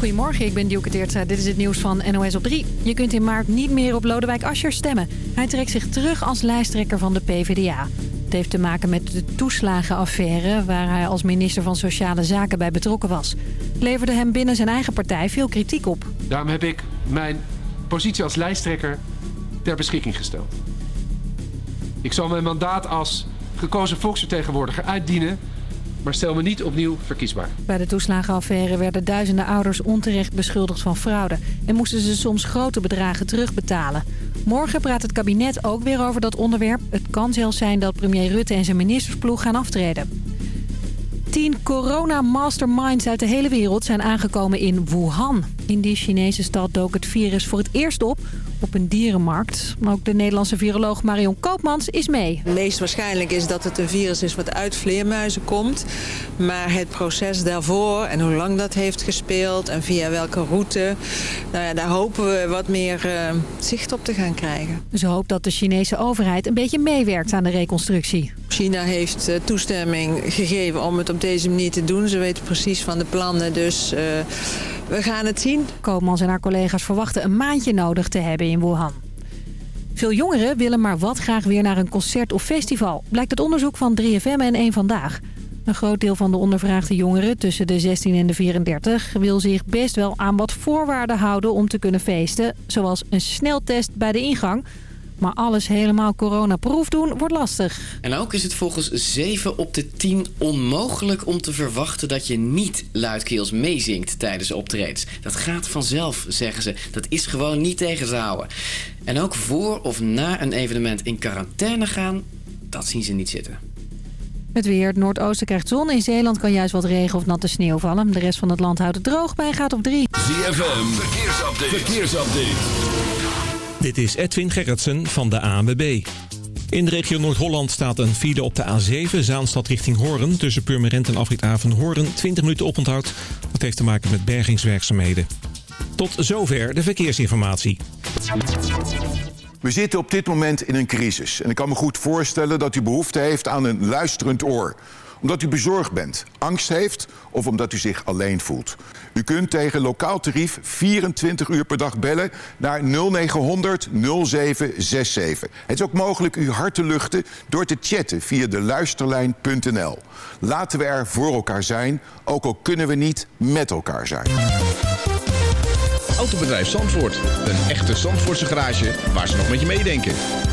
Goedemorgen, ik ben Dielke Teertstra. Dit is het nieuws van NOS op 3. Je kunt in maart niet meer op Lodewijk Asscher stemmen. Hij trekt zich terug als lijsttrekker van de PvdA. Het heeft te maken met de toeslagenaffaire... waar hij als minister van Sociale Zaken bij betrokken was. Leverde hem binnen zijn eigen partij veel kritiek op. Daarom heb ik mijn positie als lijsttrekker ter beschikking gesteld. Ik zal mijn mandaat als gekozen volksvertegenwoordiger uitdienen maar stel me niet opnieuw verkiesbaar. Bij de toeslagenaffaire werden duizenden ouders onterecht beschuldigd van fraude... en moesten ze soms grote bedragen terugbetalen. Morgen praat het kabinet ook weer over dat onderwerp. Het kan zelfs zijn dat premier Rutte en zijn ministersploeg gaan aftreden. Tien corona-masterminds uit de hele wereld zijn aangekomen in Wuhan. In die Chinese stad dook het virus voor het eerst op op een dierenmarkt. Ook de Nederlandse viroloog Marion Koopmans is mee. Het meest waarschijnlijk is dat het een virus is wat uit vleermuizen komt. Maar het proces daarvoor en hoe lang dat heeft gespeeld en via welke route... Nou ja, daar hopen we wat meer uh, zicht op te gaan krijgen. Ze hoopt dat de Chinese overheid een beetje meewerkt aan de reconstructie. China heeft uh, toestemming gegeven om het op deze manier te doen. Ze weten precies van de plannen, dus... Uh, we gaan het zien. Koopmans en haar collega's verwachten een maandje nodig te hebben in Wuhan. Veel jongeren willen maar wat graag weer naar een concert of festival. Blijkt het onderzoek van 3FM en 1 Vandaag. Een groot deel van de ondervraagde jongeren tussen de 16 en de 34... wil zich best wel aan wat voorwaarden houden om te kunnen feesten. Zoals een sneltest bij de ingang... Maar alles helemaal coronaproof doen wordt lastig. En ook is het volgens 7 op de 10 onmogelijk om te verwachten dat je niet luidkeels meezingt tijdens optredens. Dat gaat vanzelf, zeggen ze. Dat is gewoon niet tegen te houden. En ook voor of na een evenement in quarantaine gaan, dat zien ze niet zitten. Het weer. Het noordoosten krijgt zon. In Zeeland kan juist wat regen of natte sneeuw vallen. De rest van het land houdt het droog bij gaat op 3. ZFM. Verkeersupdate. Verkeersupdate. Dit is Edwin Gerritsen van de ANWB. In de regio Noord-Holland staat een file op de A7, Zaanstad richting Hoorn. Tussen Purmerend en Afrit Hoorn 20 minuten oponthoud. Dat heeft te maken met bergingswerkzaamheden. Tot zover de verkeersinformatie. We zitten op dit moment in een crisis. En ik kan me goed voorstellen dat u behoefte heeft aan een luisterend oor omdat u bezorgd bent, angst heeft of omdat u zich alleen voelt. U kunt tegen lokaal tarief 24 uur per dag bellen naar 0900 0767. Het is ook mogelijk uw hart te luchten door te chatten via de luisterlijn.nl. Laten we er voor elkaar zijn, ook al kunnen we niet met elkaar zijn. Autobedrijf Zandvoort. Een echte Zandvoortse garage waar ze nog met je meedenken.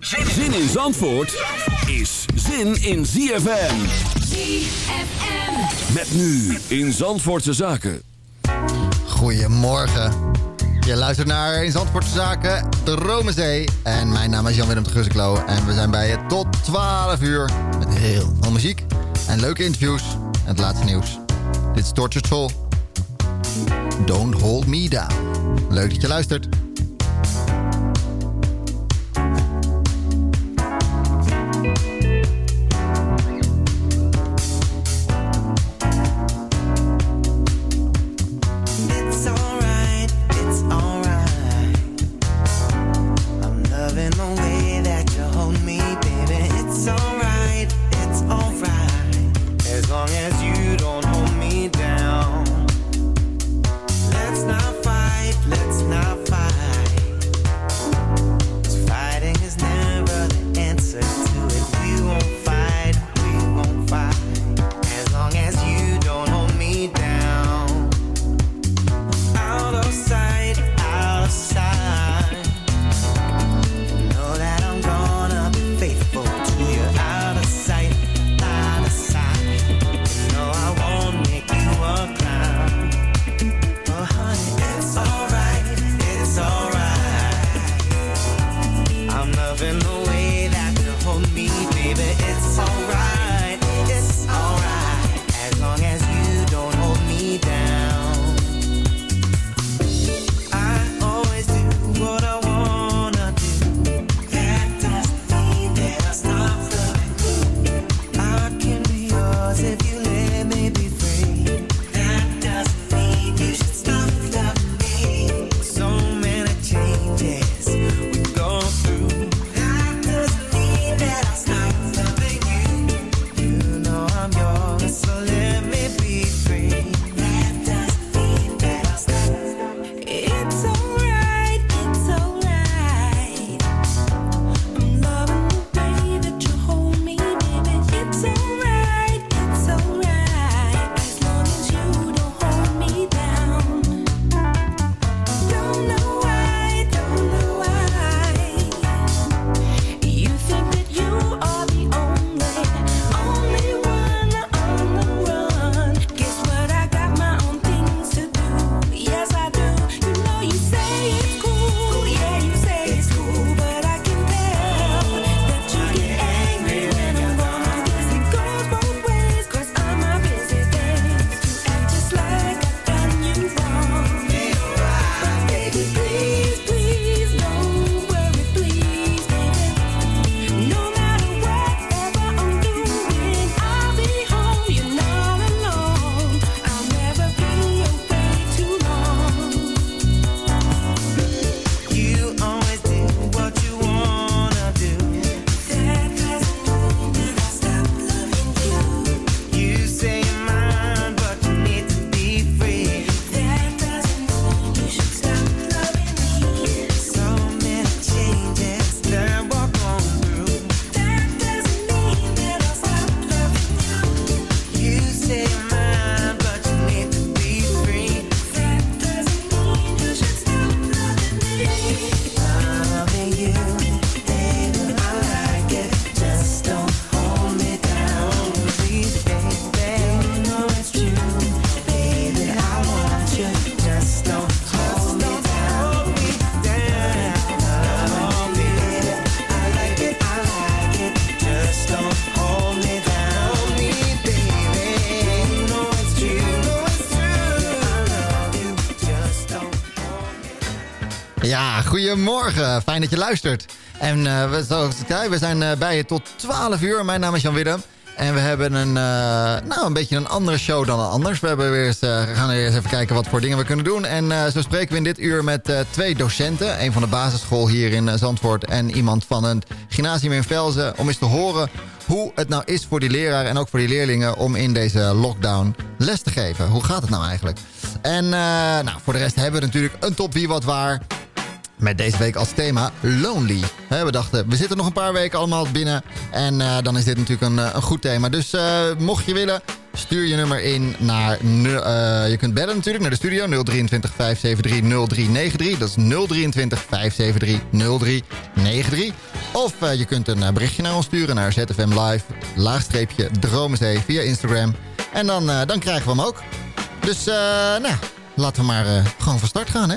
Zin in Zandvoort is zin in ZFM. ZFM. Met nu in Zandvoortse Zaken. Goedemorgen. Je luistert naar in Zandvoortse Zaken, de Romezee. En mijn naam is Jan-Willem de Gusseklo. En we zijn bij je tot 12 uur met heel veel muziek. En leuke interviews en het laatste nieuws. Dit is Tortured Soul. Don't Hold Me Down. Leuk dat je luistert. Goedemorgen. Fijn dat je luistert. En uh, we, zoals we zijn uh, bij je tot 12 uur. Mijn naam is Jan Willem. En we hebben een, uh, nou, een beetje een andere show dan anders. We hebben weer eens, gaan weer eens even kijken wat voor dingen we kunnen doen. En zo spreken we in dit uur met twee docenten. Een van de basisschool hier in Zandvoort en iemand van een gymnasium in Velzen. Om eens te horen hoe het nou is voor die leraar en ook voor die leerlingen... om in deze lockdown les te geven. Hoe gaat het nou eigenlijk? En nou, voor de rest hebben we natuurlijk een top wie wat waar... Met deze week als thema Lonely. we dachten, we zitten nog een paar weken allemaal binnen. En uh, dan is dit natuurlijk een, eh, een goed thema. Dus uh, mocht je willen, stuur je nummer in naar... je kunt bellen natuurlijk naar de studio 023 573 0393. Dat is 023 573 0393. Of je kunt een berichtje naar ons sturen naar ZFM Live. Laagstreepje Dromenzee via Instagram. En dan, dan krijgen we hem ook. Dus nou, laten we maar gewoon van start gaan hè.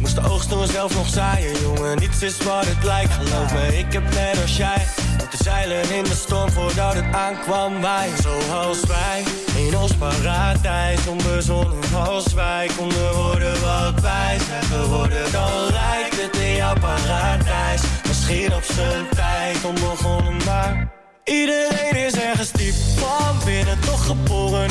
Moest de oogst toen zelf nog zaaien, jongen. Niets is wat het lijkt, geloof me. Ik heb net als jij moeten zeilen in de storm voordat het aankwam. Wij, zoals wij, in ons paradijs. Onbezonnen als wij konden worden wat wij zijn geworden. Dan lijkt het in jouw paradijs. Misschien op zijn tijd onbegonnen, maar... Iedereen is ergens diep van binnen, toch geboren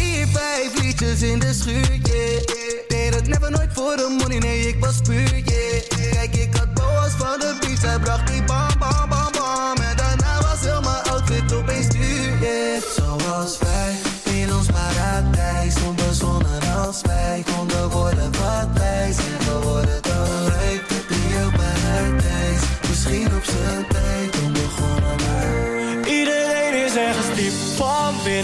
vijf liedjes in de schuur, yeah. Deed het never nooit voor de money, nee, ik was puur, yeah. Kijk, ik had boas van de beach, hij bracht die bam,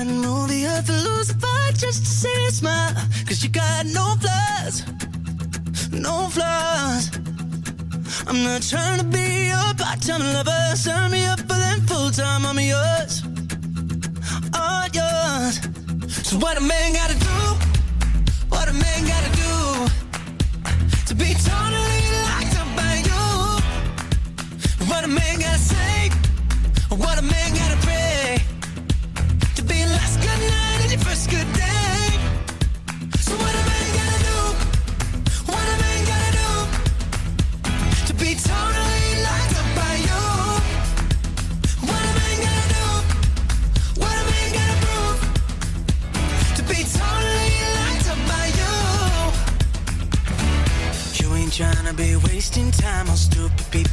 I'm not know the other loss if I just say it's my Cause you got no flowers No flowers I'm not trying to be your part-time lover. Sign me up for them full-time. I'm yours, all yours. So what a man gotta do? What a man gotta do? to be totally locked up by you. What a man gotta say,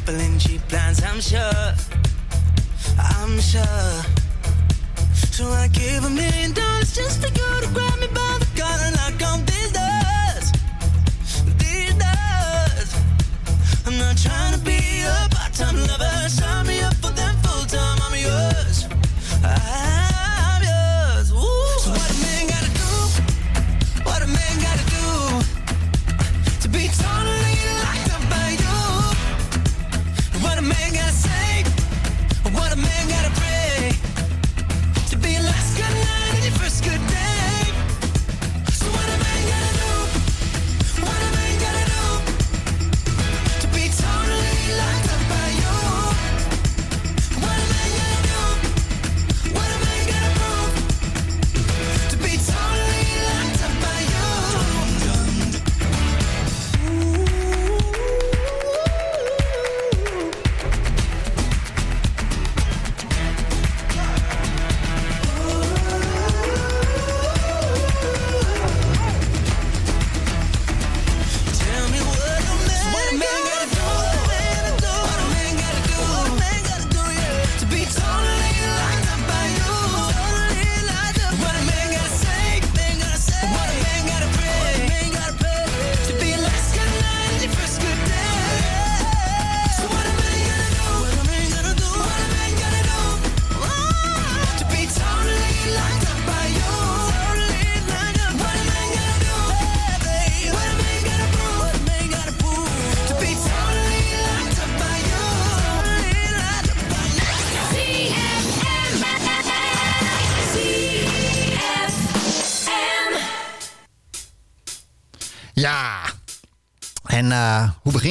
Crippling cheap plans, I'm sure. I'm sure. So I give a million dollars just for you to grab me by the collar like on These days. I'm not trying to be a part-time lover.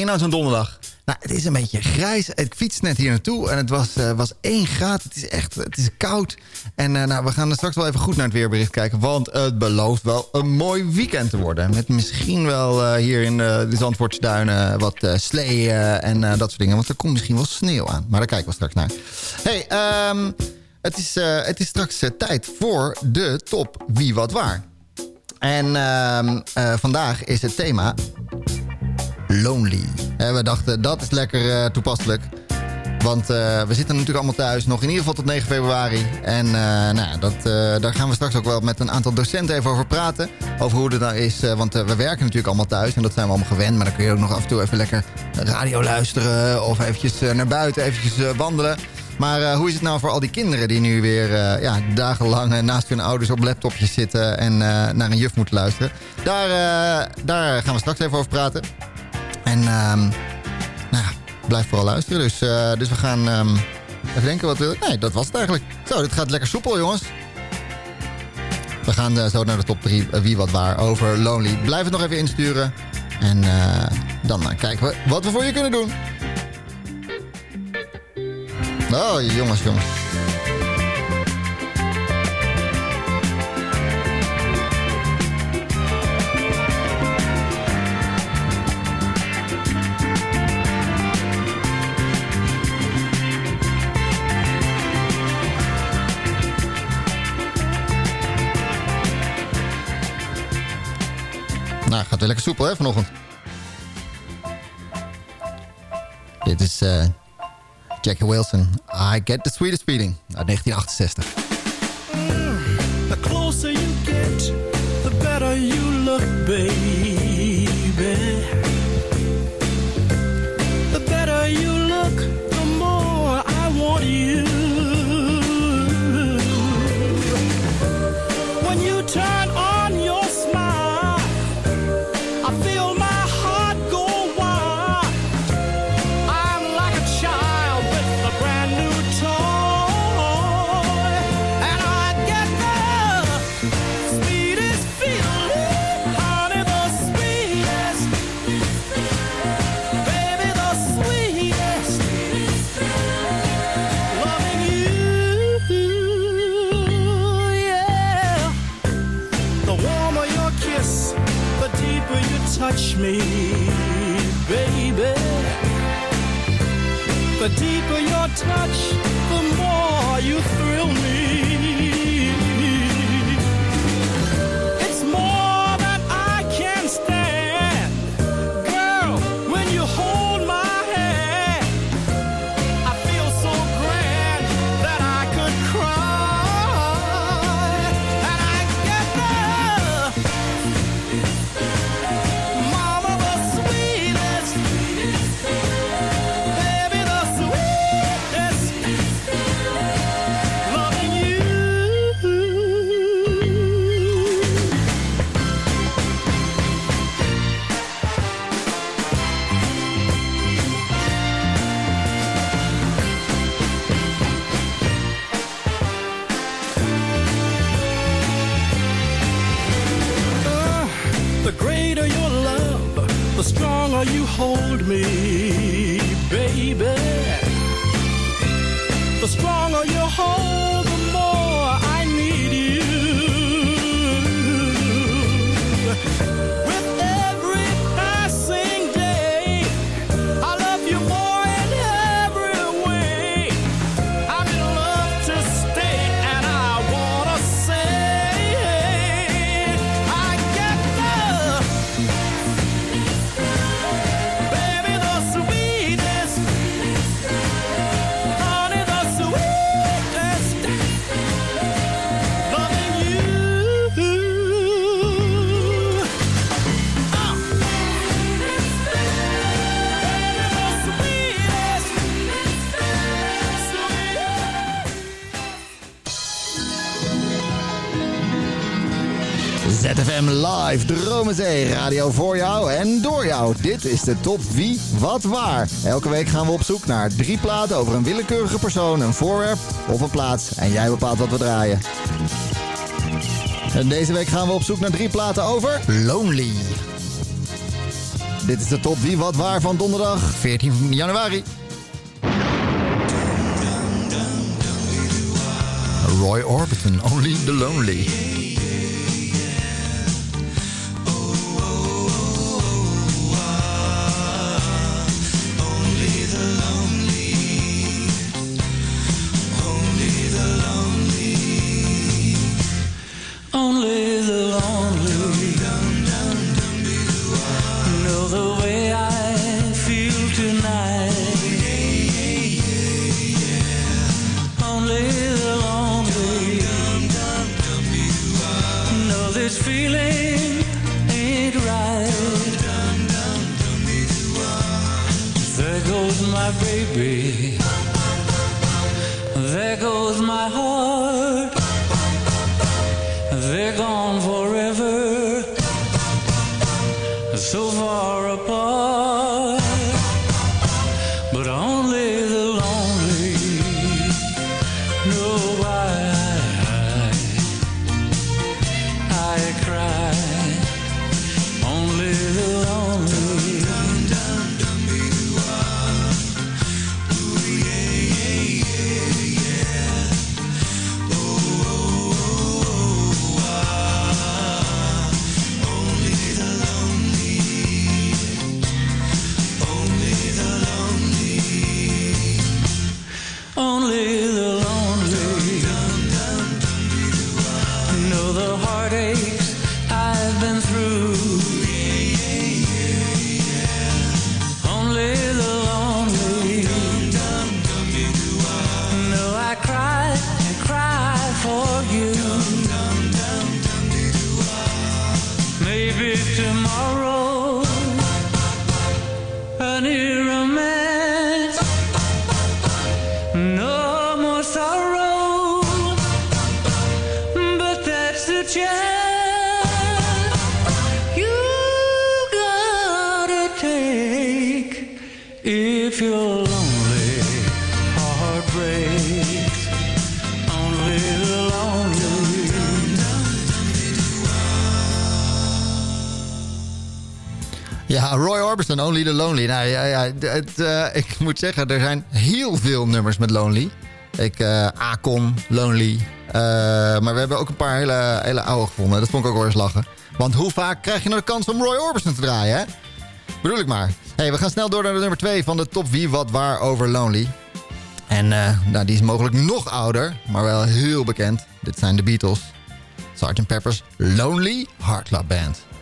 Je nou zo'n donderdag? Nou, het is een beetje grijs. Ik fiets net hier naartoe en het was, eh, was 1 graad. Het is echt het is koud. En eh, nou, we gaan er straks wel even goed naar het weerbericht kijken. Want het belooft wel een mooi weekend te worden. Met misschien wel eh, hier in de, de Zandvoortsduinen wat sleeën en dat soort dingen. Want er komt misschien wel sneeuw aan. Maar daar kijken we straks naar. hey, ehm, het, is, het is straks tijd voor de top Wie Wat Waar. En ehm, eh, vandaag is het thema Lonely. En we dachten, dat is lekker eh, toepasselijk. Want eh, we zitten natuurlijk allemaal thuis, nog in ieder geval tot 9 februari. En eh, nou, dat, daar gaan we straks ook wel met een aantal docenten even over praten. Over hoe het nou is, want we werken natuurlijk allemaal thuis en dat zijn we allemaal gewend. Maar dan kun je ook nog af en toe even lekker radio luisteren of eventjes naar buiten, eventjes wandelen. Maar hoe is het nou voor al die kinderen die nu weer ja, dagenlang naast hun ouders op laptopjes zitten en naar een juf moeten luisteren? Daar, daar gaan we straks even over praten. En ehm, nou blijf vooral luisteren. Dus, eh, dus we gaan ehm, even denken wat we... Nee, dat was het eigenlijk. Zo, dit gaat lekker soepel, jongens. We gaan eh, zo naar de top 3 wie wat waar over Lonely. Blijf het nog even insturen. En eh, dan eh, kijken we wat we voor je kunnen doen. Oh, jongens, jongens. Lekker soepel, hè, vanochtend. Dit is eh, Jackie Wilson. I Get the Sweetest Feeling uit 1968. Touch me, baby. The deeper your touch, ZFM Live, Dromenzee, radio voor jou en door jou. Dit is de top wie, wat, waar. Elke week gaan we op zoek naar drie platen over een willekeurige persoon, een voorwerp of een plaats. En jij bepaalt wat we draaien. En deze week gaan we op zoek naar drie platen over Lonely. Dit is de top wie, wat, waar van donderdag 14 januari. Roy Orbison, Only the Lonely. There goes my heart. Het, eh, ik moet zeggen, er zijn heel veel nummers met Lonely. Ik, eh Akon, Lonely. Eh, maar we hebben ook een paar hele, hele oude gevonden. Dat vond ik ook wel eens lachen. Want hoe vaak krijg je nou de kans om Roy Orbison te draaien, hè? Bedoel ik maar. hey, we gaan snel door naar de nummer 2 van de top wie, wat, waar over Lonely. En nou, die is mogelijk nog ouder, maar wel heel bekend. Dit zijn de Beatles. Sgt. Pepper's Lonely Heart Club Band.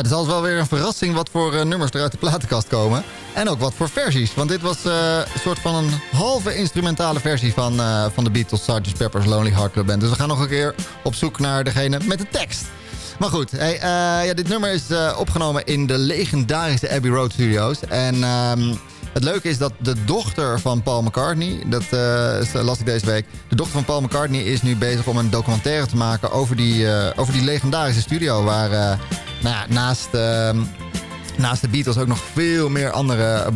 Het is altijd wel weer een verrassing wat voor eh, nummers er uit de platenkast komen. En ook wat voor versies. Want dit was eh, een soort van een halve instrumentale versie van, eh, van de Beatles Sgt. Pepper's Lonely Heart Club Band. Dus we gaan nog een keer op zoek naar degene met de tekst. Maar goed, hey, ja, dit nummer is opgenomen in de legendarische Abbey Road Studios. En ehm, het leuke is dat de dochter van Paul McCartney, dat eh, las ik deze week. De dochter van Paul McCartney is nu bezig om een documentaire te maken over die, eh, over die legendarische studio. Waar nou ja, naast, ehm, naast de Beatles ook nog veel meer andere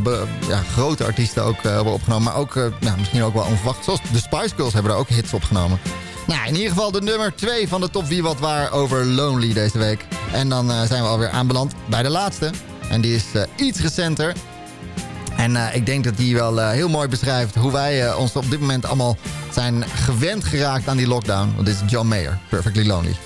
ja, grote artiesten ook eh, hebben opgenomen. Maar ook eh, misschien ook wel onverwacht. Zoals de Spice Girls hebben er ook hits opgenomen. Nou, in ieder geval de nummer 2 van de top Wie Wat Waar over Lonely deze week. En dan eh, zijn we alweer aanbeland bij de laatste. En die is iets recenter. En ik denk dat die wel heel mooi beschrijft hoe wij ons op dit moment allemaal zijn gewend geraakt aan die lockdown. Want dit is John Mayer, Perfectly Lonely.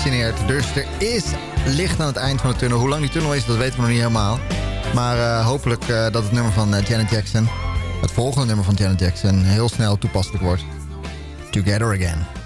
gevaccineerd. Dus er is licht aan het eind van de tunnel. Hoe lang die tunnel is, dat weten we nog niet helemaal. Maar eh, hopelijk eh, dat het nummer van eh, Janet Jackson... het volgende nummer van Janet Jackson... heel snel toepasselijk wordt. Together Again.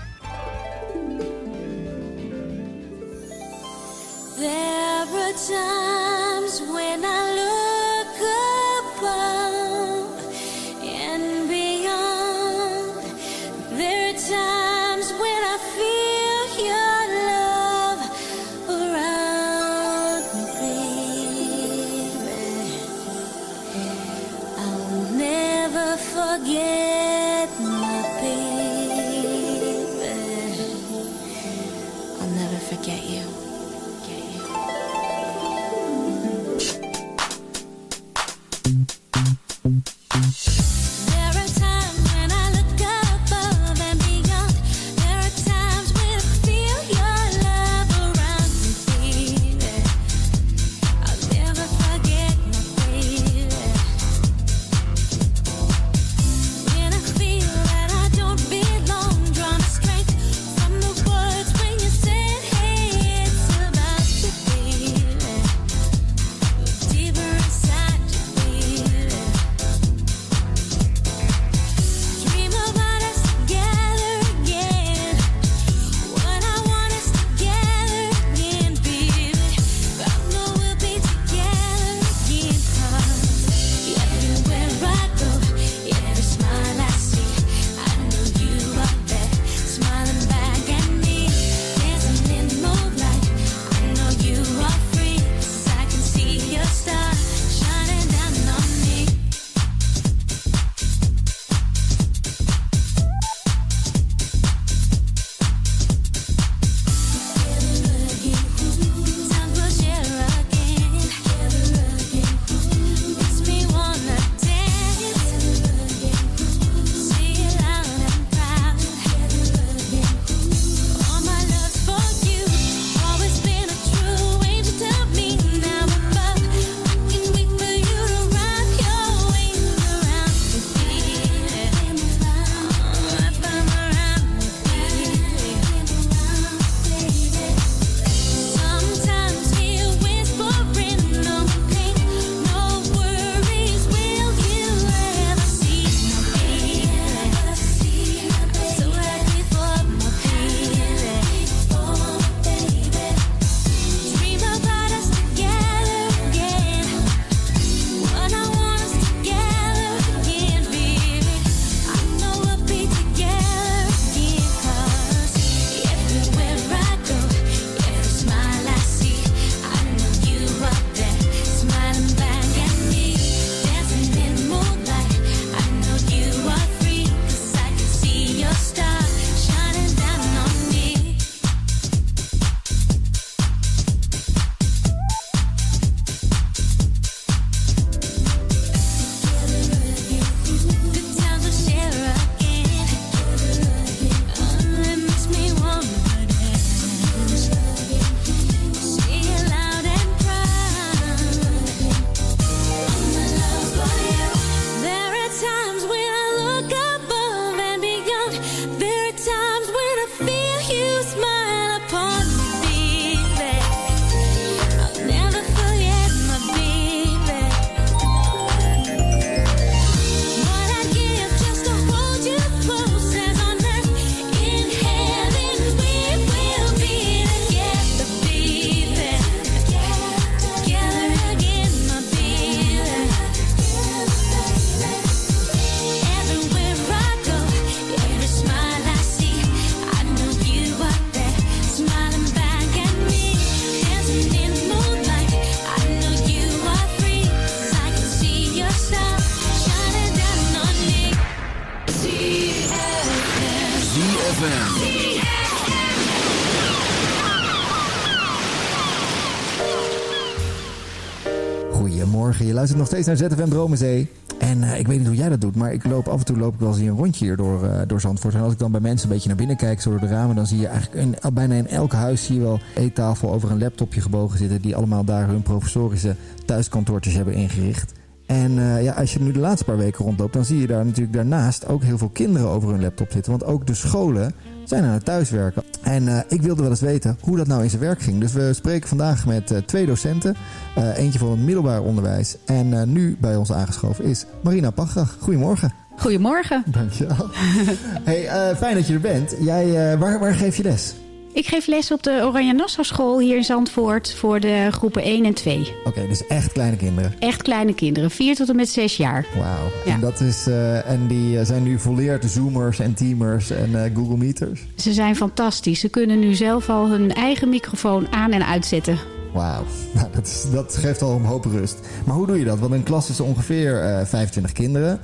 Goedemorgen, je luistert nog steeds naar ZFM Dromenzee. En eh, ik weet niet hoe jij dat doet, maar ik loop af en toe loop ik wel eens een rondje hier door, eh, door Zandvoort. En als ik dan bij mensen een beetje naar binnen kijk, zo door de ramen, dan zie je eigenlijk in, bijna in elk huis zie je wel eettafel over een laptopje gebogen zitten. Die allemaal daar hun professorische thuiskantoortjes hebben ingericht. En eh, ja, als je nu de laatste paar weken rondloopt, dan zie je daar natuurlijk daarnaast ook heel veel kinderen over hun laptop zitten. Want ook de scholen zijn aan het thuiswerken. En eh, ik wilde wel eens weten hoe dat nou in zijn werk ging. Dus we spreken vandaag met eh, twee docenten. Eh, eentje voor het middelbaar onderwijs. En nu bij ons aangeschoven is Marina Pachrach. Goedemorgen. Goedemorgen. Dankjewel. hey, fijn dat je er bent. Jij, waar, waar geef je les? Ik geef les op de Oranje Nassau School hier in Zandvoort voor de groepen 1 en 2. Oké, dus echt kleine kinderen. Echt kleine kinderen, 4 tot en met 6 jaar. Wauw. En, dat is, eh, en die eh, zijn nu volleerd Zoomers en Teamers en eh, Google Meeters. Ze zijn fantastisch. Ze kunnen nu zelf al hun eigen microfoon aan en uitzetten. Wauw, nou, dat, is- dat geeft al een hoop rust. Maar hoe doe je dat? Want een klas is ongeveer eh 25 kinderen.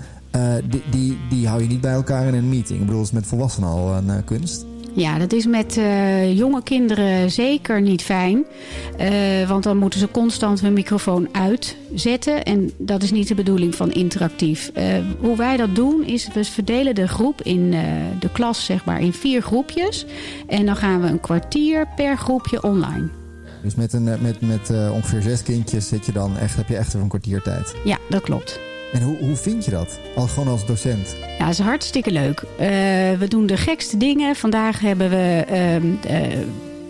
Die, die, die hou je niet bij elkaar in een meeting. Ik bedoel, dat is met volwassenen al een kunst. Ja, dat is met eh, jonge kinderen zeker niet fijn. Eh, want dan moeten ze constant hun microfoon uitzetten. En dat is niet de bedoeling van interactief. Eh, hoe wij dat doen is, we verdelen de groep in de klas zeg maar in vier groepjes. En dan gaan we een kwartier per groepje online. Dus met, een, met, met ongeveer zes kindjes zit je dan echt, heb je echt een kwartiertijd. Ja, dat klopt. En hoe, hoe vind je dat? Al, gewoon als docent? Ja, dat is hartstikke leuk. Eh, we doen de gekste dingen. Vandaag hebben we ehm, eh,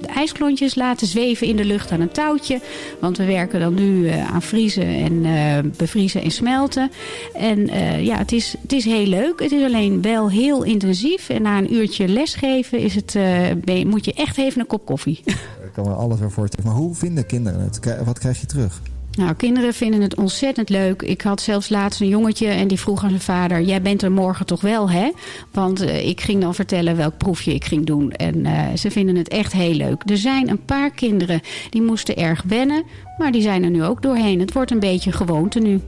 de ijsklontjes laten zweven in de lucht aan een touwtje. Want we werken dan nu eh, aan vriezen en bevriezen en smelten. En ja, het is, het is heel leuk. Het is alleen wel heel intensief. En na een uurtje lesgeven is het, je- moet je echt even een kop koffie. Ik kan me alles weer voorstellen. Maar hoe vinden kinderen het? Wat krijg je terug? Nou, kinderen vinden het ontzettend leuk. Ik had zelfs laatst een jongetje en die vroeg aan zijn vader... jij bent er morgen toch wel, hè? Want eh, ik ging dan vertellen welk proefje ik ging doen. En eh, ze vinden het echt heel leuk. Er zijn een paar kinderen die moesten erg wennen... maar die zijn er nu ook doorheen. Het wordt een beetje gewoonte nu.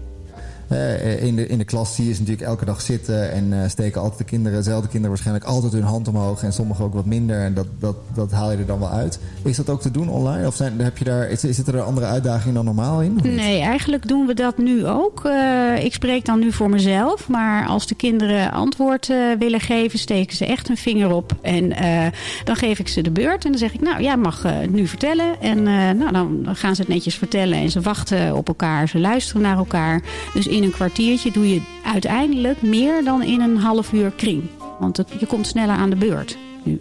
Eh, in, de, in de klas zie je ze natuurlijk elke dag zitten en eh, steken altijd de kinderen, dezelfde kinderen waarschijnlijk altijd hun hand omhoog en sommigen ook wat minder en dat, dat, dat haal je er dan wel uit. Is dat ook te doen online of zijn, heb je daar, is, zitten er andere uitdagingen dan normaal in? Nee, eigenlijk doen we dat nu ook. Eh, ik spreek dan nu voor mezelf. Maar als de kinderen antwoord eh, willen geven, steken ze echt hun vinger op. En eh, dan geef ik ze de beurt. En dan zeg ik, nou, jij mag eh, het nu vertellen. En eh, nou, dan gaan ze het netjes vertellen. En ze wachten op elkaar. Ze luisteren naar elkaar. Dus in een kwartiertje doe je uiteindelijk meer dan in een half uur kring. Want het- je komt sneller aan de beurt. Nu.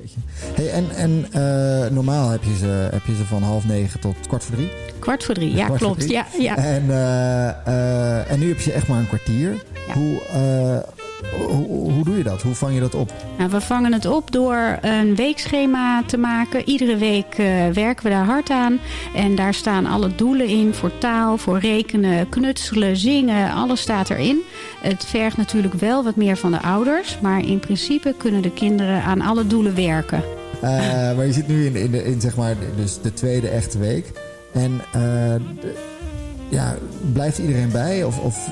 Hey, en en eh, normaal heb je, ze, heb je ze van half negen tot kwart voor drie? Kwart voor drie, ja, Kwart klopt. drie. Ja, ja. En, eh, eh, en nu heb je echt maar een kwartier. Hoe, eh, hoe, hoe doe je dat? Hoe vang je dat op? Nou, we vangen het op door een weekschema te maken. Iedere week eh, werken we daar hard aan. En daar staan alle doelen in voor taal, voor rekenen, knutselen, zingen. Alles staat erin. Het vergt natuurlijk wel wat meer van de ouders. Maar in principe kunnen de kinderen aan alle doelen werken. Eh, maar je zit nu in, in, de, in zeg maar, dus de tweede echte week. En eh, de- ja, blijft iedereen bij? Of, of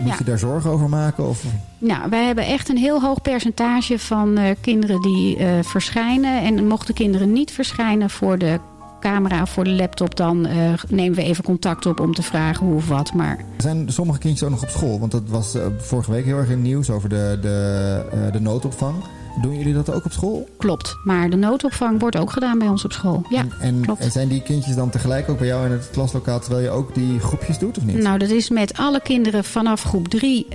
moet Ja. je daar zorgen over maken? Of, Nou, wij hebben echt een heel hoog percentage van eh, kinderen die eh, verschijnen. En mochten kinderen niet verschijnen voor de camera of voor de laptop... dan eh, nemen we even contact op om te vragen hoe of wat. Maar zijn sommige kindjes ook nog op school? Want dat was vorige week heel erg in het nieuws over de, de, de noodopvang. Doen jullie dat ook op school? Klopt, maar de noodopvang wordt ook gedaan bij ons op school. Ja, En, klopt. en zijn die kindjes dan tegelijk ook bij jou in het klaslokaal... terwijl je ook die groepjes doet of niet? Nou, dat is met alle kinderen vanaf groep 3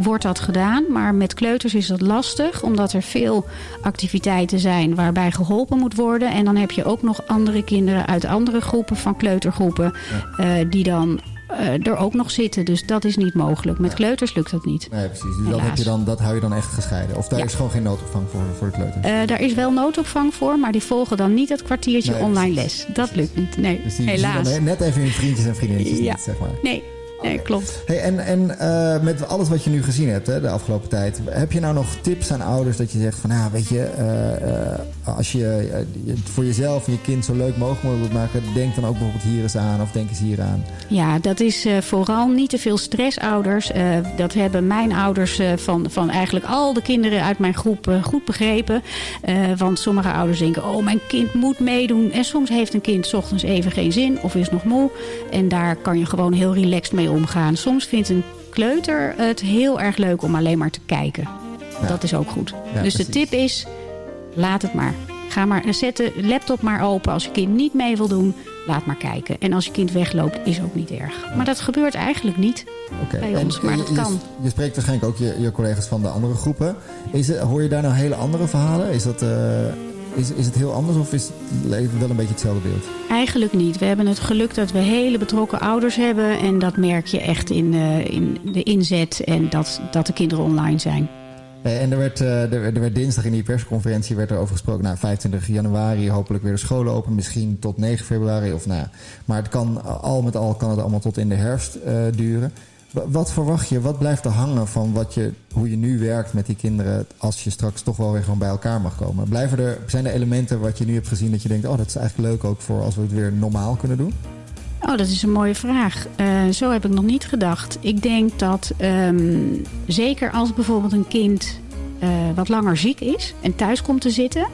wordt dat gedaan. Maar met kleuters is dat lastig, omdat er veel activiteiten zijn waarbij geholpen moet worden. En dan heb je ook nog andere kinderen uit andere groepen van kleutergroepen eh, die dan eh, er ook nog zitten. Dus dat is niet mogelijk. Met kleuters lukt dat niet. Nee, precies. Dus dat, heb je dan, dat hou je dan echt gescheiden. Of daar Ja. is gewoon geen noodopvang voor, voor de kleuters? Eh, daar is wel noodopvang voor, maar die volgen dan niet het kwartiertje Nee, online les. Dat lukt niet. Nee, Dus die helaas. net even hun vriendjes en vriendinnetjes Ja. niet, zeg maar. Nee, nee klopt. Hey, en en eh, met alles wat je nu gezien hebt hè, de afgelopen tijd, heb je nou nog tips aan ouders dat je zegt van, nou, weet je, eh, eh, als je het voor jezelf en je kind zo leuk mogelijk wilt maken, denk dan ook bijvoorbeeld hier eens aan of denk eens hier aan. Ja, dat is vooral niet te veel stressouders. Eh, dat hebben mijn ouders van, van eigenlijk al de kinderen uit mijn groep goed begrepen. Want sommige ouders denken, oh mijn kind moet meedoen. En soms heeft een kind 's ochtends even geen zin of is nog moe. En daar kan je gewoon heel relaxed mee omgaan. Soms vindt een kleuter het heel erg leuk om alleen maar te kijken. Ja. Dat is ook goed. Ja, dus de tip is, laat het maar. Ga maar, zet de laptop maar open. Als je kind niet mee wil doen, laat maar kijken. En als je kind wegloopt, is ook niet erg. Maar dat gebeurt eigenlijk niet bij En ons. Maar je- dat je, kan. Je spreekt waarschijnlijk ook je, je collega's van de andere groepen. Is het, hoor je daar nou hele andere verhalen? Is, dat, eh, is, is het heel anders of is het leven wel een beetje hetzelfde beeld? Eigenlijk niet. We hebben het geluk dat we hele betrokken ouders hebben. En dat merk je echt in, eh, in de inzet en dat, dat de kinderen online zijn. Eh, En er werd, eh, er, werd- er dinsdag in die persconferentie werd er over gesproken. Nou, 25 januari hopelijk weer de scholen open. Misschien tot 9 februari. Of, nou, maar het kan, al met al kan het allemaal tot in de herfst duren. Wa- Wat verwacht je? Wat blijft er hangen van wat je, hoe je nu werkt met die kinderen... als je straks toch wel weer gewoon bij elkaar mag komen? Blijven er, zijn er elementen wat je nu hebt gezien dat je denkt... oh, dat is eigenlijk leuk ook voor als we het weer normaal kunnen doen? Oh, dat is een mooie vraag. Eh, zo heb ik nog niet gedacht. Ik denk dat ehm, zeker als bijvoorbeeld een kind eh, wat langer ziek is en thuis komt te zitten,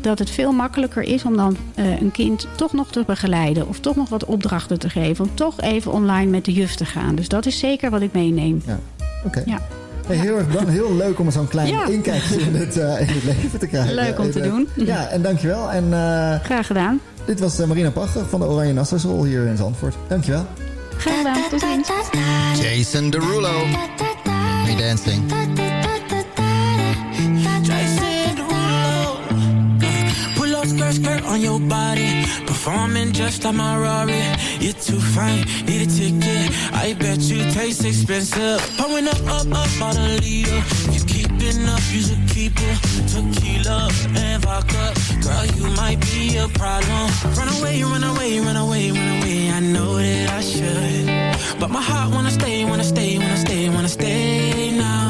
dat het veel makkelijker is om dan eh, een kind toch nog te begeleiden of toch nog wat opdrachten te geven. Om toch even online met de juf te gaan. Dus dat is zeker wat ik meeneem. Ja. Oké. Ja. Hey, heel erg bedankt. Heel leuk om zo'n klein Ja. inkijkje in het, eh, in het leven te krijgen. Leuk om te En, doen. Ja, en dankjewel. En, eh, Graag gedaan. Dit was Marina Pachtig van de Oranje Nassau hier in Zandvoort. Dankjewel. Graag gedaan. Tot ziens. Jason Derulo. Me dancing. Skirt, skirt on your body. Performing just like my Rari. You're too fine, need a ticket. I bet you taste expensive. Pouring up, up, up on a leader. You keeping up, you should keep it. Tequila and vodka. Girl, you might be a problem. Run away, run away, run away, run away. I know that I should. But my heart wanna stay, wanna stay, wanna stay, wanna stay now.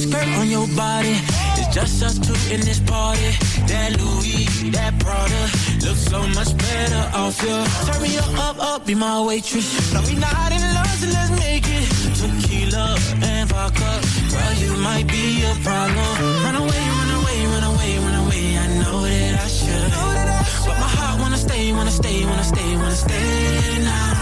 skirt, skirt on your body. It's just us two in this party. That Louis, that Prada, looks so much better off you. Turn me up, up, up, be my waitress. No, we not in love, so let's make it. Tequila and vodka, girl, you might be a problem. Run away, run away, run away, run away. I know that I should, but my heart wanna stay, wanna stay, wanna stay, wanna stay now.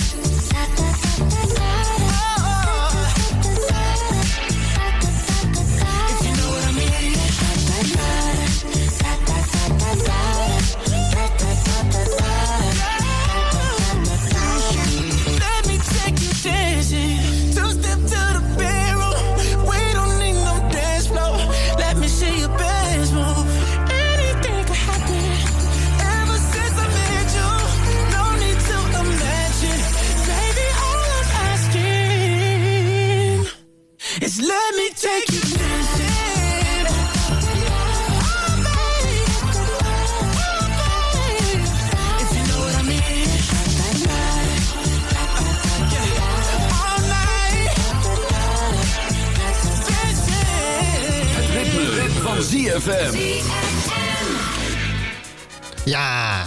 Ja,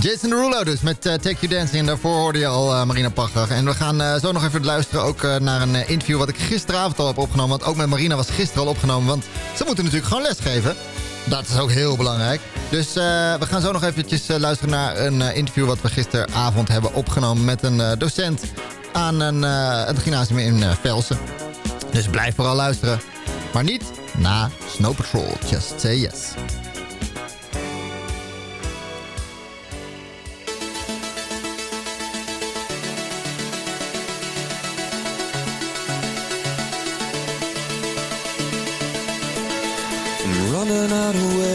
Jason Derulo dus met eh, Take You Dancing. En daarvoor hoorde je al eh, Marina Pachtig. En we gaan eh, zo nog even luisteren ook naar een interview... wat ik gisteravond al heb opgenomen. Want ook met Marina was gisteren al opgenomen. Want ze moeten natuurlijk gewoon lesgeven. Dat is ook heel belangrijk. Dus we gaan zo nog eventjes luisteren naar een interview... wat we gisteravond hebben opgenomen met een docent... aan een, het gymnasium in Velsen. Dus blijf vooral luisteren. Maar niet na Snow Patrol. Just say yes. I'm running out of ways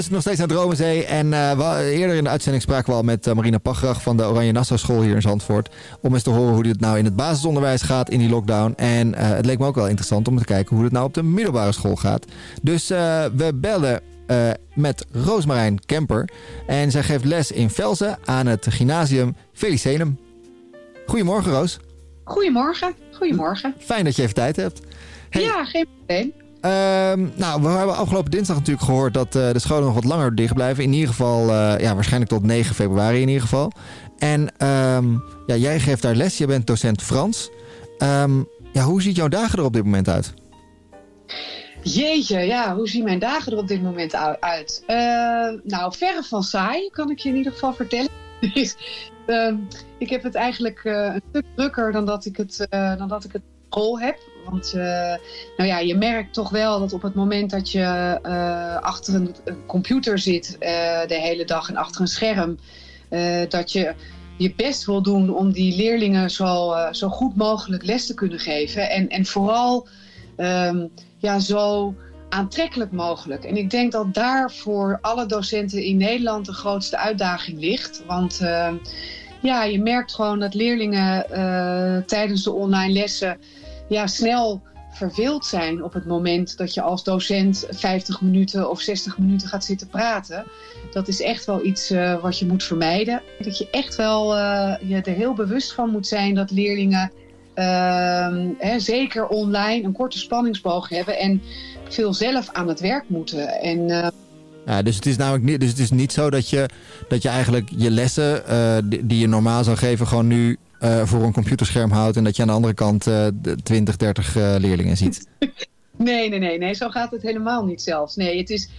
luistert nog steeds naar Dromenzee. En eh, eerder in de uitzending spraken we al met eh, Marina Pachrach van de Oranje Nassau School hier in Zandvoort. Om eens te horen hoe het nou in het basisonderwijs gaat in die lockdown. En eh, het leek me ook wel interessant om te kijken hoe het nou op de middelbare school gaat. Dus we bellen met Roosmarijn Kemper. En zij geeft les in Velzen aan het gymnasium Felicenum. Goedemorgen Roos. Goedemorgen. Goedemorgen. Fijn dat je even tijd hebt. Ja, geen probleem. Ehm, nou, we hebben afgelopen dinsdag natuurlijk gehoord dat eh, de scholen nog wat langer dicht blijven. In ieder geval, eh, ja, waarschijnlijk tot 9 februari in ieder geval. En ehm, ja, jij geeft daar les, je bent docent Frans. Ehm, ja, hoe ziet jouw dagen er op dit moment uit? Jeetje, ja, hoe zien mijn dagen er op dit moment uit? Nou, verre van saai, kan ik je in ieder geval vertellen. Ik heb het eigenlijk eh, een stuk drukker dan dat ik het, dan dat ik het heb. Want eh, nou ja, je merkt toch wel dat op het moment dat je eh, achter een, computer zit eh, de hele dag en achter een scherm, dat je je best wil doen om die leerlingen zo, zo goed mogelijk les te kunnen geven. En, en vooral ehm, ja, zo aantrekkelijk mogelijk. En ik denk dat daar voor alle docenten in Nederland de grootste uitdaging ligt. Want ja, je merkt gewoon dat leerlingen tijdens de online lessen ja, snel verveeld zijn op het moment dat je als docent 50 minuten of 60 minuten gaat zitten praten. Dat is echt wel iets eh, wat je moet vermijden. Dat je echt wel eh, je er heel bewust van moet zijn dat leerlingen ehm, hè, zeker online een korte spanningsboog hebben en veel zelf aan het werk moeten. En eh, dus het is namelijk niet, dus het is niet zo dat je, dat je eigenlijk je lessen die je normaal zou geven, gewoon nu eh, voor een computerscherm houdt. En dat je aan de andere kant eh, de 20, 30 eh, leerlingen ziet. Nee, nee, nee, nee, zo gaat het helemaal niet zelfs. Nee, het is.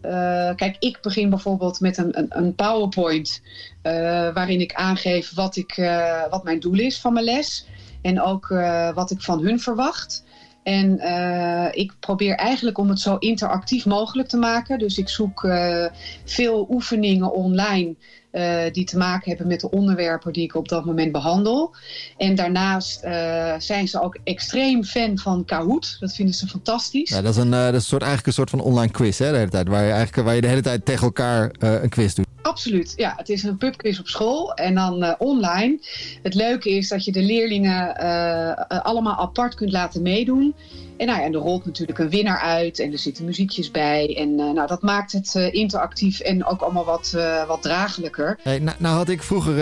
eh, kijk, ik begin bijvoorbeeld met een, een, een PowerPoint. eh, waarin ik aangeef wat, ik, eh, wat mijn doel is van mijn les. En ook eh, wat ik van hun verwacht. En eh, ik probeer eigenlijk om het zo interactief mogelijk te maken. Dus ik zoek eh, veel oefeningen online eh, die te maken hebben met de onderwerpen die ik op dat moment behandel. En daarnaast eh, zijn ze ook extreem fan van Kahoot. Dat vinden ze fantastisch. Ja, dat is, een, eh, dat is soort, eigenlijk een soort van online quiz hè, de hele tijd. Waar je, eigenlijk, waar je de hele tijd tegen elkaar een quiz doet. Absoluut, ja. Het is een pubquiz op school en dan eh, online. Het leuke is dat je de leerlingen eh, allemaal apart kunt laten meedoen. En, nou ja, en er rolt natuurlijk een winnaar uit en er zitten muziekjes bij. En eh, nou, dat maakt het interactief en ook allemaal wat, wat draaglijker. Hey, nou, nou had ik vroeger,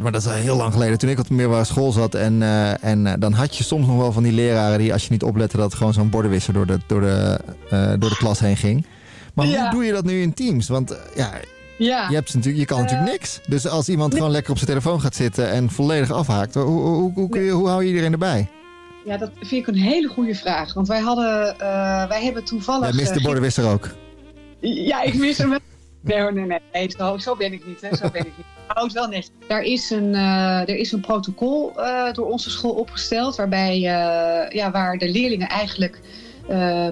maar dat is al heel lang geleden, toen ik op de middelbare school zat. En, en dan had je soms nog wel van die leraren die, als je niet oplette, dat gewoon zo'n bordenwisser door de, door, de, door de klas heen ging. Maar hoe doe je dat nu in Teams? Want ja, Ja. je, hebt natuurlijk, je kan natuurlijk niks. Dus als iemand gewoon lekker op zijn telefoon gaat zitten en volledig afhaakt, hoe, hoe, hoe, hoe, hou je iedereen erbij? Ja, dat vind ik een hele goede vraag. Want wij hadden, eh, wij hebben toevallig... Ja, de eh, bordenwisser ook. Ja, ik mis hem wel. Nee, hoor, nee, nee, nee zo, zo ben ik niet. Hè. Zo ben ik niet. Hou het wel netjes. Daar is een, eh, er is een protocol door onze school opgesteld, waarbij, ja, waar de leerlingen eigenlijk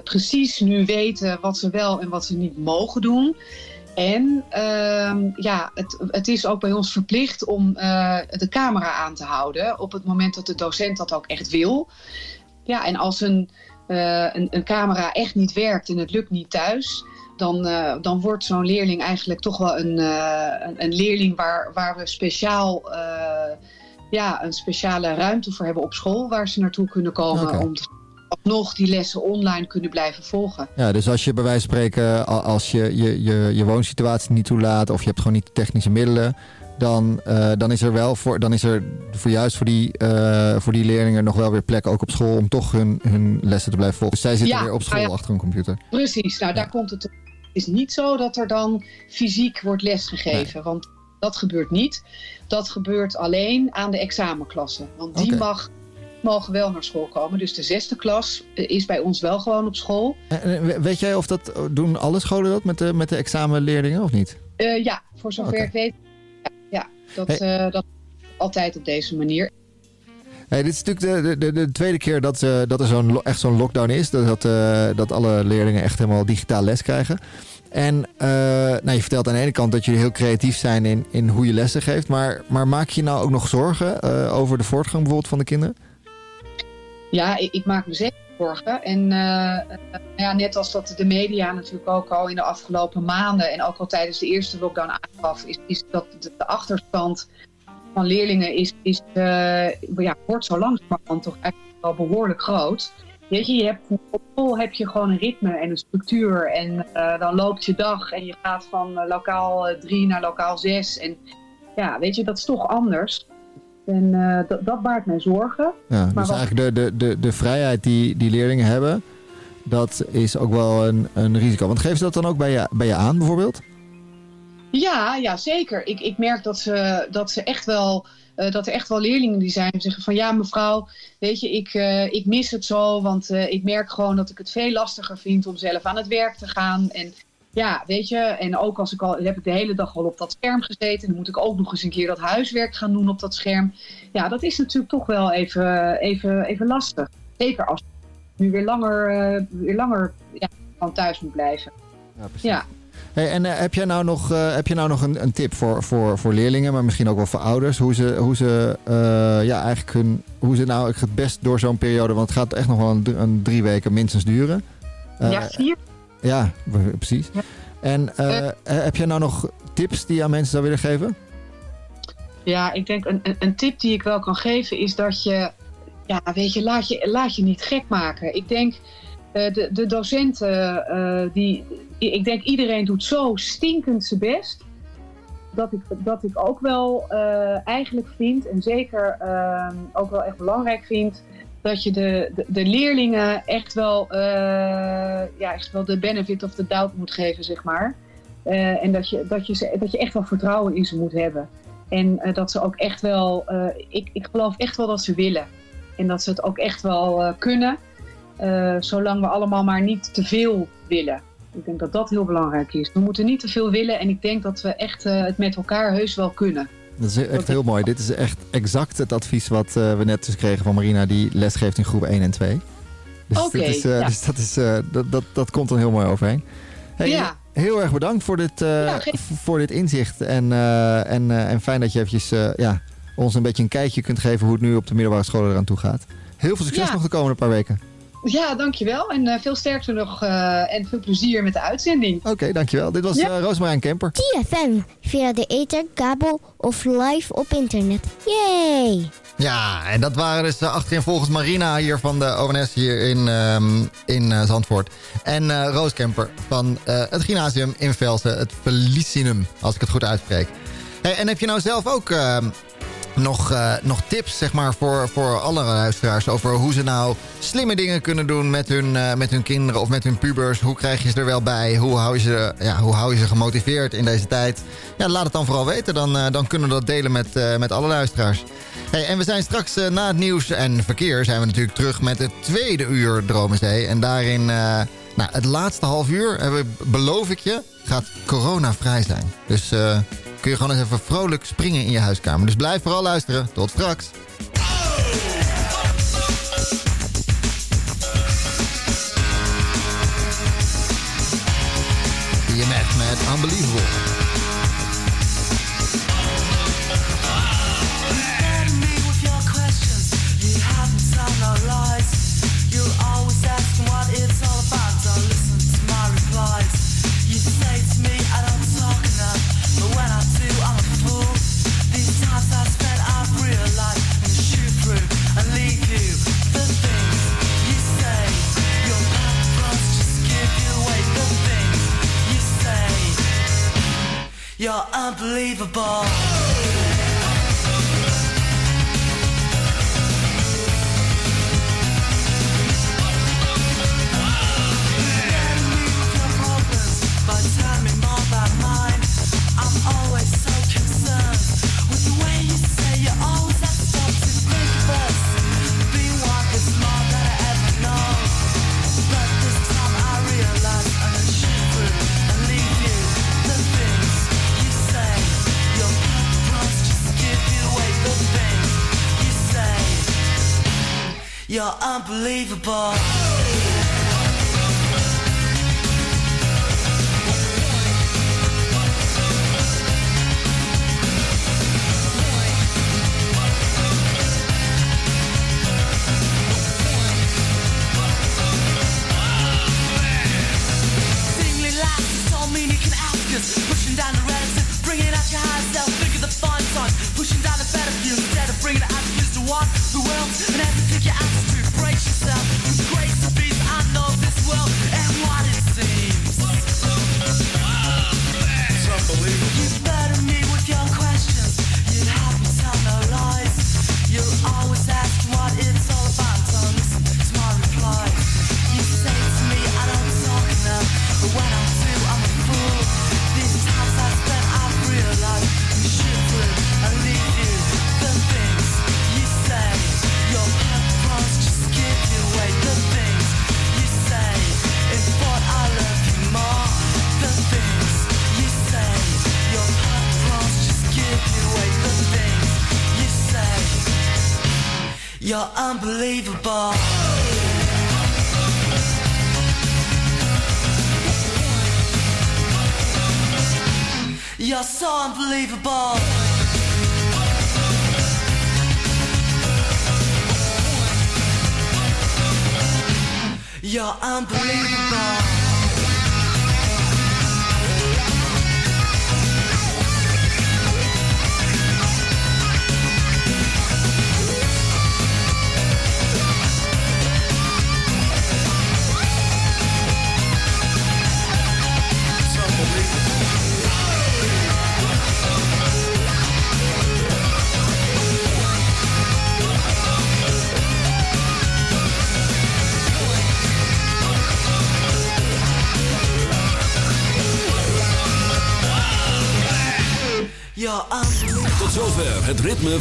precies nu weten wat ze wel en wat ze niet mogen doen. En ehm, ja, het, het is ook bij ons verplicht om eh, de camera aan te houden op het moment dat de docent dat ook echt wil. Ja, en als een, eh, een, een camera echt niet werkt en het lukt niet thuis, dan, eh, dan wordt zo'n leerling eigenlijk toch wel een, een, een leerling waar, waar we speciaal ja, een speciale ruimte voor hebben op school waar ze naartoe kunnen komen om nog die lessen online kunnen blijven volgen. Ja, dus als je bij wijze van spreken, als je je, je, je woonsituatie niet toelaat of je hebt gewoon niet de technische middelen, dan, eh, dan is er wel voor, dan is er voor juist voor die, eh, voor die leerlingen nog wel weer plek ook op school om toch hun, hun lessen te blijven volgen. Dus zij zitten Ja, weer op school nou ja. achter een computer. Precies, nou daar komt het op. Het is niet zo dat er dan fysiek wordt lesgegeven, want dat gebeurt niet. Dat gebeurt alleen aan de examenklassen, want die mag, mogen wel naar school komen. Dus de zesde klas eh, is bij ons wel gewoon op school. En, en we- weet jij of dat doen alle scholen dat met de, met de examenleerlingen of niet? Eh, ja, voor zover ik weet. Ja, ja dat, Hey. eh, dat altijd op deze manier. Hey, dit is natuurlijk de, de, de, de tweede keer dat, eh, dat er zo'n, echt zo'n lockdown is. Dat, dat, eh, dat alle leerlingen echt helemaal digitaal les krijgen. En eh, nou, je vertelt aan de ene kant dat jullie heel creatief zijn in, in hoe je lessen geeft. Maar, maar maak je nou ook nog zorgen eh, over de voortgang bijvoorbeeld van de kinderen? Ja, ik, ik maak me zeker zorgen. En eh, eh, ja, net als dat de media natuurlijk ook al in de afgelopen maanden en ook al tijdens de eerste lockdown aangaf, is, is dat de, achterstand van leerlingen is, is, eh, ja, wordt zo langzamerhand toch eigenlijk wel behoorlijk groot. Weet je, je hebt, op school heb je gewoon een ritme en een structuur. En dan loopt je dag en je gaat van lokaal 3 naar lokaal 6. En ja, weet je, dat is toch anders. En eh, dat, dat baart mij zorgen. Ja, Maar dus wat- eigenlijk de, de, de, de vrijheid die, die leerlingen hebben, dat is ook wel een, een risico. Want geven ze dat dan ook bij je, bij je aan bijvoorbeeld? Ja, ja zeker. Ik, ik merk dat, ze, dat, ze echt wel, eh, dat er echt wel leerlingen die zijn die zeggen van ja mevrouw, weet je, ik, eh, ik mis het zo, want ik merk gewoon dat ik het veel lastiger vind om zelf aan het werk te gaan. En ja, weet je, en ook als ik al heb ik de hele dag al op dat scherm gezeten. En dan moet ik ook nog eens een keer dat huiswerk gaan doen op dat scherm. Ja, dat is natuurlijk toch wel even, even, even lastig. Zeker als je nu weer langer, eh, weer langer ja, van thuis moet blijven. Ja, precies. Ja. Hey, en eh, heb jij nou nog, eh, heb je nou nog een, een tip voor, voor, voor leerlingen, maar misschien ook wel voor ouders? Hoe ze, hoe ze, ja, eigenlijk hun, hoe ze nou het best door zo'n periode, want het gaat echt nog wel een, een drie weken minstens duren. Ja, vier. Ja, precies. En eh, heb jij nou nog tips die je aan mensen zou willen geven? Ja, ik denk een, een, tip die ik wel kan geven is dat je, ja, weet je, laat je, laat je niet gek maken. Ik denk, eh, de, de docenten, eh, die, ik denk iedereen doet zo stinkend zijn best. Dat ik, dat ik ook wel eh, eigenlijk vind, en zeker eh, ook wel echt belangrijk vind, dat je de, de, de leerlingen echt wel, eh, ja, echt wel de benefit of the doubt moet geven, zeg maar. Eh, en dat je, dat, je dat je echt wel vertrouwen in ze moet hebben. En eh, dat ze ook echt wel, ik, ik geloof echt wel dat ze willen. En dat ze het ook echt wel kunnen. zolang we allemaal maar niet te veel willen. Ik denk dat dat heel belangrijk is. We moeten niet te veel willen en ik denk dat we echt het met elkaar heus wel kunnen. Dat is echt heel mooi. Dit is echt exact het advies wat eh, we net dus kregen van Marina, die lesgeeft in groep 1 en 2. Dus, Oké, dit is, eh, ja. dus dat, is, eh, dat, dat, dat komt er heel mooi overheen. Hey, Ja. Heel erg bedankt voor dit, eh, voor dit inzicht. En, eh, en, eh, en fijn dat je eventjes, eh, ja, ons een beetje een kijkje kunt geven hoe het nu op de middelbare scholen eraan toe gaat. Heel veel succes nog de komende paar weken. Ja, dankjewel. En eh, veel sterkte nog eh, en veel plezier met de uitzending. Oké, dankjewel. Dit was Ja. eh, Roosmarijn Kemper. TFM via de ether, kabel of live op internet. Yay! Ja, en dat waren dus achterin volgens Marina hier van de ONS hier in, ehm, in Zandvoort. En eh Roos Kemper van eh, het gymnasium in Velsen, het Felicinum, als ik het goed uitspreek. Hey, en heb je nou zelf ook ehm, nog, eh, nog tips zeg maar, voor, voor alle luisteraars over hoe ze nou slimme dingen kunnen doen met hun, eh, met hun kinderen of met hun pubers? Hoe krijg je ze er wel bij? Hoe hou je ze, ja, hoe hou je ze gemotiveerd in deze tijd? Ja, laat het dan vooral weten. Dan, eh, dan kunnen we dat delen met, met alle luisteraars. Hey, en we zijn straks na het nieuws en verkeer zijn we natuurlijk terug met het tweede uur Dromenzee. En daarin, nou, het laatste half uur, beloof ik je, gaat coronavrij zijn. Dus kun je gewoon eens even vrolijk springen in je huiskamer. Dus blijf vooral luisteren. Tot straks. BMF met Unbelievable. Unbelievable.